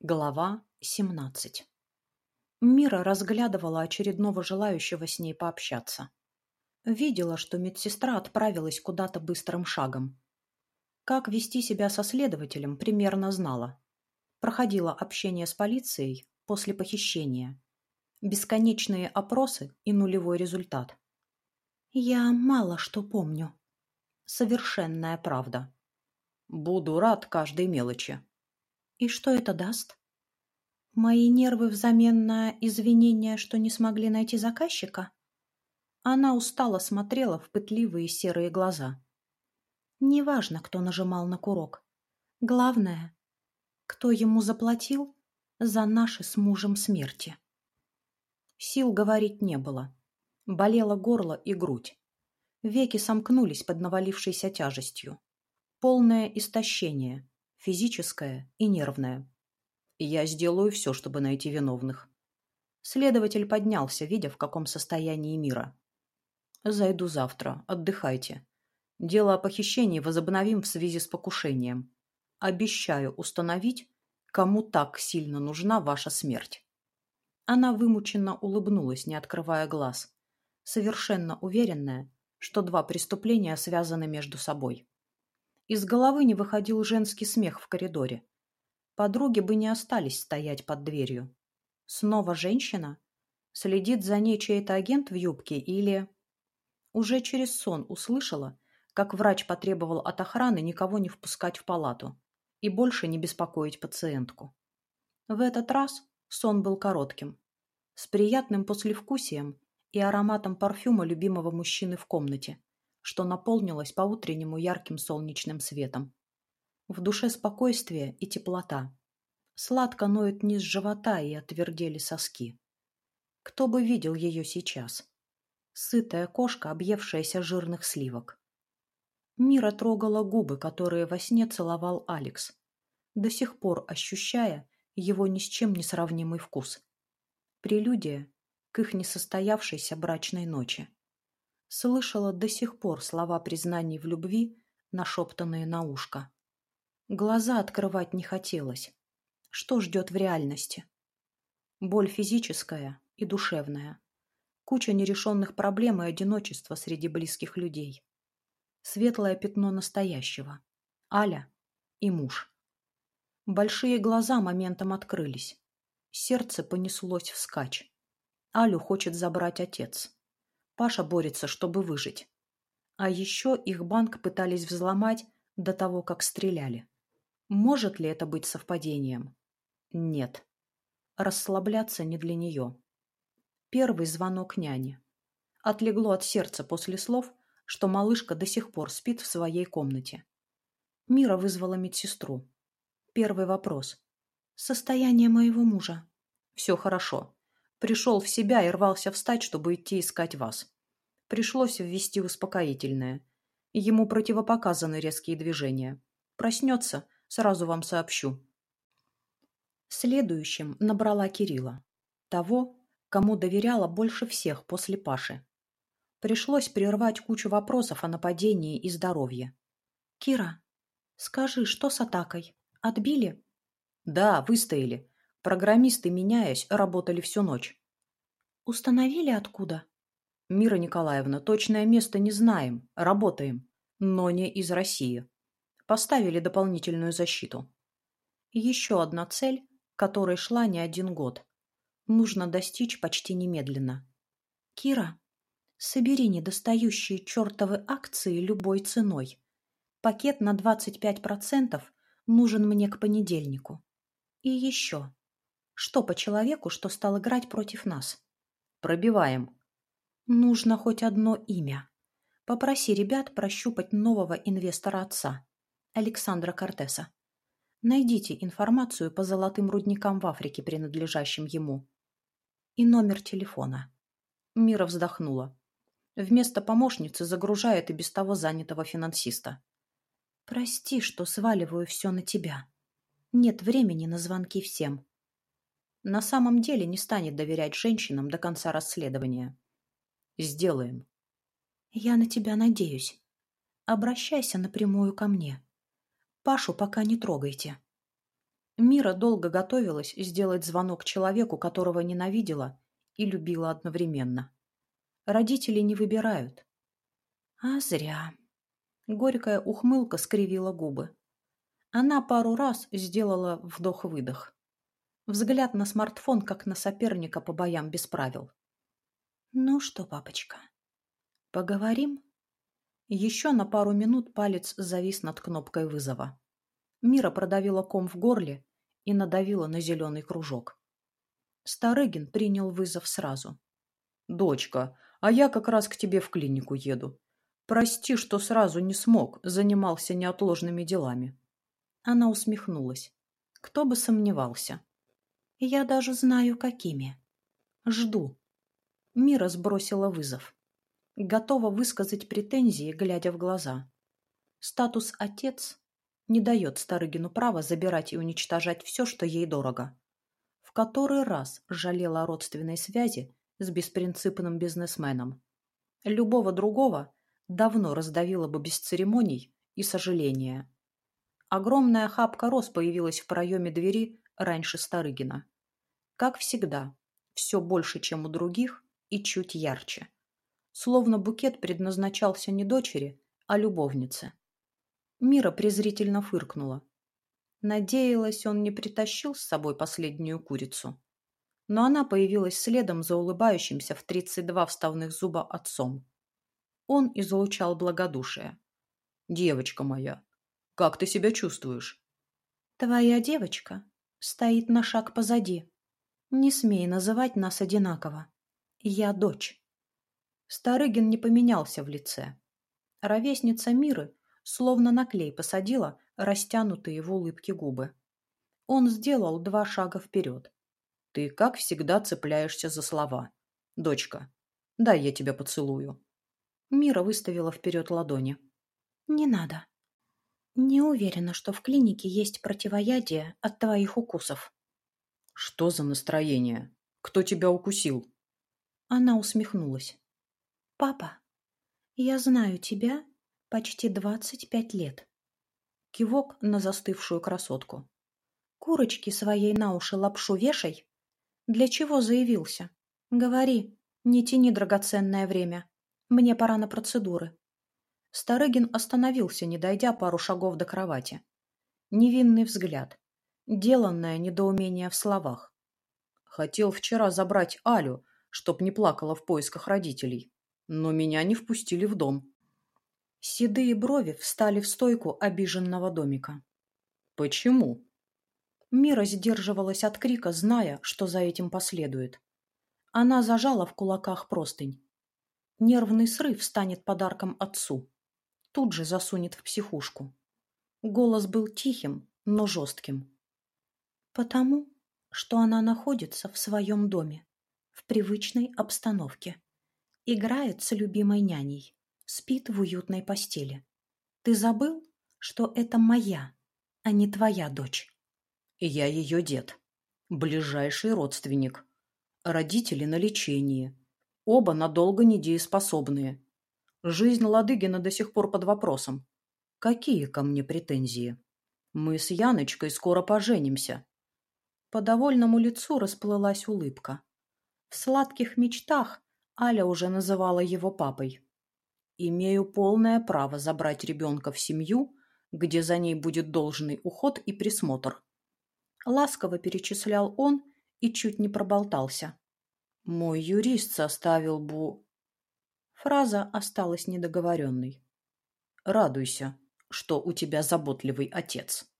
Глава 17 Мира разглядывала очередного желающего с ней пообщаться. Видела, что медсестра отправилась куда-то быстрым шагом. Как вести себя со следователем, примерно знала. Проходила общение с полицией после похищения. Бесконечные опросы и нулевой результат. «Я мало что помню». Совершенная правда. «Буду рад каждой мелочи», и что это даст? Мои нервы взамен на извинения, что не смогли найти заказчика? Она устало смотрела в пытливые серые глаза. Неважно, кто нажимал на курок. Главное, кто ему заплатил за наши с мужем смерти. Сил говорить не было. Болело горло и грудь. Веки сомкнулись под навалившейся тяжестью. Полное истощение, физическое и нервное. я сделаю все, чтобы найти виновных. Следователь поднялся, видя, в каком состоянии мира. Зайду завтра. Отдыхайте. Дело о похищении возобновим в связи с покушением. Обещаю установить, кому так сильно нужна ваша смерть. Она вымученно улыбнулась, не открывая глаз, совершенно уверенная, что два преступления связаны между собой. Из головы не выходил женский смех в коридоре. Подруги бы не остались стоять под дверью. Снова женщина? Следит за ней чей-то агент в юбке или... Уже через сон услышала, как врач потребовал от охраны никого не впускать в палату и больше не беспокоить пациентку. В этот раз сон был коротким, с приятным послевкусием и ароматом парфюма любимого мужчины в комнате, что наполнилось по-утреннему ярким солнечным светом. В душе спокойствие и теплота. Сладко ноет низ живота и отвердели соски. Кто бы видел ее сейчас? Сытая кошка, объевшаяся жирных сливок. Мира трогала губы, которые во сне целовал Алекс, до сих пор ощущая его ни с чем не сравнимый вкус. Прелюдия к их несостоявшейся брачной ночи слышала до сих пор слова признаний в любви, нашептанные на ушко. Глаза открывать не хотелось. Что ждет в реальности? Боль физическая и душевная. Куча нерешенных проблем и одиночества среди близких людей. Светлое пятно настоящего. Аля и муж. Большие глаза моментом открылись. Сердце понеслось вскачь. Алю хочет забрать отец. Паша борется, чтобы выжить. А еще их банк пытались взломать до того, как стреляли. Может ли это быть совпадением? Нет. Расслабляться не для нее. Первый звонок няни. Отлегло от сердца после слов, что малышка до сих пор спит в своей комнате. Мира вызвала медсестру. Первый вопрос. Состояние моего мужа. Все хорошо. Пришел в себя и рвался встать, чтобы идти искать вас. Пришлось ввести успокоительное. Ему противопоказаны резкие движения. Проснется, сразу вам сообщу. Следующим набрала Кирилла. Того, кому доверяла больше всех после Паши. Пришлось прервать кучу вопросов о нападении и здоровье. «Кира, скажи, что с атакой? Отбили?» «Да, выстояли. Программисты, меняясь, работали всю ночь. Установили откуда? Мира Николаевна, точное место не знаем, работаем, но не из России. Поставили дополнительную защиту. Еще одна цель, которой шла не один год. Нужно достичь почти немедленно. Кира, собери недостающие чертовы акции любой ценой. Пакет на 25% нужен мне к понедельнику. И еще. Что по человеку, что стал играть против нас? Пробиваем. Нужно хоть одно имя. Попроси ребят прощупать нового инвестора отца, Александра Кортеса. Найдите информацию по золотым рудникам в Африке, принадлежащим ему. И номер телефона. Мира вздохнула. Вместо помощницы загружает и без того занятого финансиста. «Прости, что сваливаю все на тебя. Нет времени на звонки всем на самом деле не станет доверять женщинам до конца расследования. Сделаем. Я на тебя надеюсь. Обращайся напрямую ко мне. Пашу пока не трогайте. Мира долго готовилась сделать звонок человеку, которого ненавидела и любила одновременно. Родители не выбирают. А зря. Горькая ухмылка скривила губы. Она пару раз сделала вдох-выдох. Взгляд на смартфон, как на соперника по боям без правил. «Ну что, папочка, поговорим?» Еще на пару минут палец завис над кнопкой вызова. Мира продавила ком в горле и надавила на зеленый кружок. Старыгин принял вызов сразу. «Дочка, а я как раз к тебе в клинику еду. Прости, что сразу не смог, занимался неотложными делами». Она усмехнулась. Кто бы сомневался. «Я даже знаю, какими. Жду». Мира сбросила вызов. Готова высказать претензии, глядя в глаза. Статус «отец» не дает Старыгину права забирать и уничтожать все, что ей дорого. В который раз жалела о родственной связи с беспринципным бизнесменом. Любого другого давно раздавила бы без церемоний и сожаления. Огромная хапка роз появилась в проеме двери раньше Старыгина. Как всегда, все больше, чем у других, и чуть ярче. Словно букет предназначался не дочери, а любовнице. Мира презрительно фыркнула. Надеялась, он не притащил с собой последнюю курицу. Но она появилась следом за улыбающимся в тридцать два вставных зуба отцом. Он излучал благодушие. «Девочка моя, как ты себя чувствуешь?» «Твоя девочка стоит на шаг позади. Не смей называть нас одинаково. Я дочь». Старыгин не поменялся в лице. Ровесница Миры словно на клей посадила растянутые в улыбке губы. Он сделал два шага вперед. «Ты, как всегда, цепляешься за слова. Дочка, дай я тебя поцелую». Мира выставила вперед ладони. «Не надо. Не уверена, что в клинике есть противоядие от твоих укусов». «Что за настроение? Кто тебя укусил?» Она усмехнулась. «Папа, я знаю тебя почти двадцать пять лет. Кивок на застывшую красотку. Курочки своей на уши лапшу вешай. Для чего заявился? Говори, не тяни драгоценное время. Мне пора на процедуры. Старыгин остановился, не дойдя пару шагов до кровати. Невинный взгляд. Деланное недоумение в словах. Хотел вчера забрать Алю, чтоб не плакала в поисках родителей. Но меня не впустили в дом. Седые брови встали в стойку обиженного домика. «Почему?» Мира сдерживалась от крика, зная, что за этим последует. Она зажала в кулаках простынь. Нервный срыв станет подарком отцу. Тут же засунет в психушку. Голос был тихим, но жестким. Потому, что она находится в своем доме, в привычной обстановке. Играет с любимой няней спит в уютной постели. Ты забыл, что это моя, а не твоя дочь? Я ее дед, ближайший родственник. Родители на лечении. Оба надолго недееспособные. Жизнь Ладыгина до сих пор под вопросом. Какие ко мне претензии? Мы с Яночкой скоро поженимся. По довольному лицу расплылась улыбка. В сладких мечтах Аля уже называла его папой. Имею полное право забрать ребенка в семью, где за ней будет должный уход и присмотр. Ласково перечислял он и чуть не проболтался. Мой юрист составил бу... Фраза осталась недоговоренной. Радуйся, что у тебя заботливый отец.